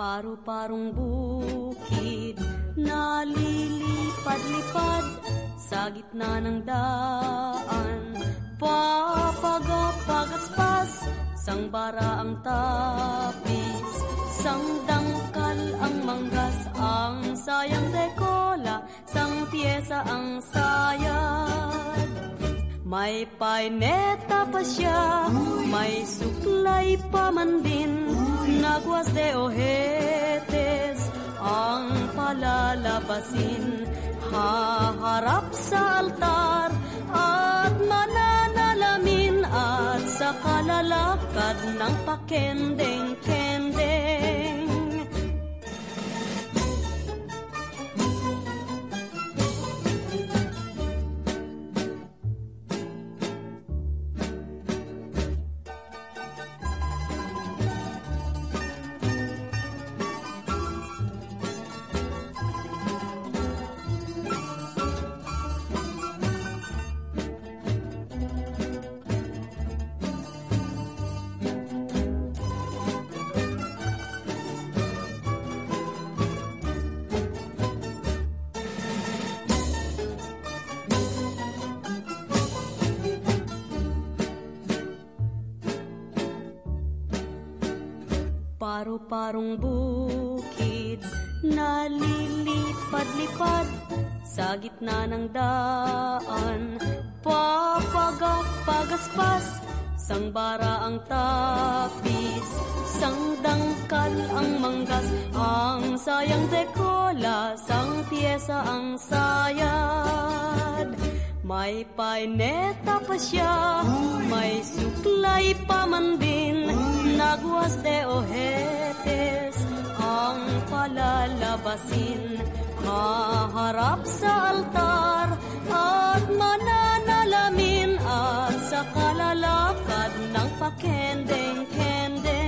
Paru-parong bukid. Nalilipad-lipad Sa gitna ng daan. Papagapagaspas Sang bara ang tapis. Sang dangkal ang manggas Ang sayang dekola. Sang pyesa ang sayad. May paineta pa siya May suklay pa man din Nagwas de ojetes ang palalabasin. Haharap sa altar at mananalamin At sa kalalakad ng pakendeng-kendeng Paro-parong bukid. Nalilipad-lipad Sa gitna ng daan. Papagap-pagaspas Sang bara ang tapis. Sang dangkal ang manggas Ang sayang dekola Sang pyesa ang sayad. May paineta pa siya May suklay pa man din Nagwas de ojetes Ang palalabasin Haharap sa altar At mananalamin At sa kalalakad ng pakendeng-kendeng